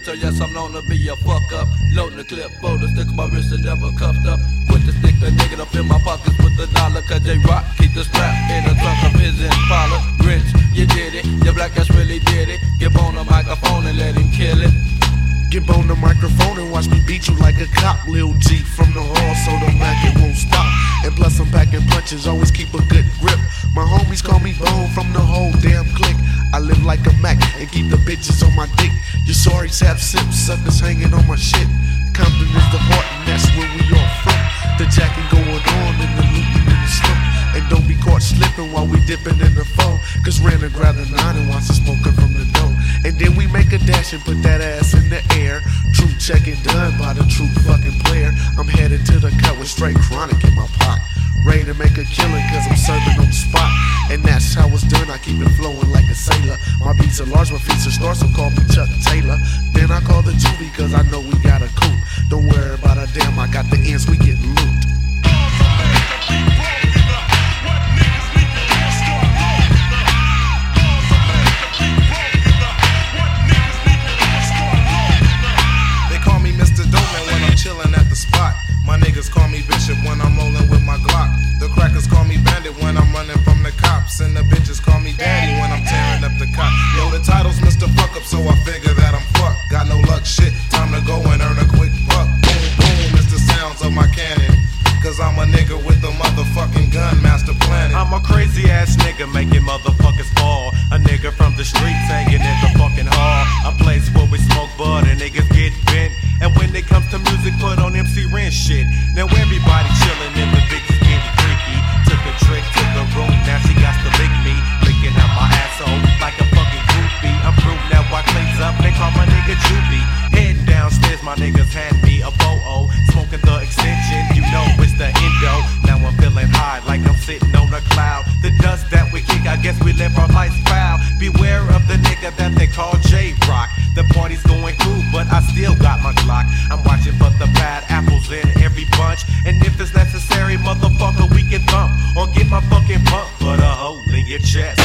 mentor, yes, I'm known to be a fuck up. Loading the clip, folder, stick my wrist and never cuffed up. With the stick, the nigga up in my pockets with the dollar. Cause J Rock keep the strap in the trunk of his Impala. Grinch, you did it. Your black ass really did it. Give on the microphone and let him kill it. Get on the microphone and watch me beat you like a cop. Lil G from the hall, so the racket won't stop. And plus, I'm packing punches, always keep a like a Mac and keep the bitches on my dick. Your sorries have sips, suckers hanging on my shit. Compton is the heart, and that's where we all from. The jacking going on and the looting in the slump. And don't be caught slipping while we dipping in the phone. Cause Random grab the nine and watch the smoker from the door. And then we make a dash and put that ass in the air. True checking done by the true fucking player. I'm headed to the cut with straight chronic in my pot. Ready to make a killing cause I'm serving on the spot. And that's how it's done, I keep it flowing a. My beats are large, my feet are star, so call me Chuck Taylor. Then I call the juvie cause I know we got a coup. Don't worry about a damn, I got the ends, we getting loot. They call me Mr. Doman when I'm chillin' at the spot. My niggas call me Bishop when I'm rollin' with my Glock. The crackers call me Bandit when I'm running from the cops. And the bitches call me Daddy my cannon. Cause I'm a nigga with a motherfucking gun, master planning. I'm a crazy ass nigga making motherfuckers fall. A nigga from the streets hanging in the fucking hall. A place where we smoke bud and niggas get bent. And when it comes to music, put on MC Ren shit. Now everybody chillin' in the bitches getting freaky. Took a trick to the room, now she got to lick me. Licking out my asshole like a fucking groupie. I'm through now, I cleans up, they call my nigga Juvie. Heading downstairs, my niggas hand on a cloud. The dust that we kick, I guess we live our lives proud. Beware of the nigga that they call J Rock. The party's going cool, but I still got my Glock. I'm watching for the bad apples in every bunch. And if it's necessary, motherfucker, we can thump or get my fucking pump. Put a hole in your chest.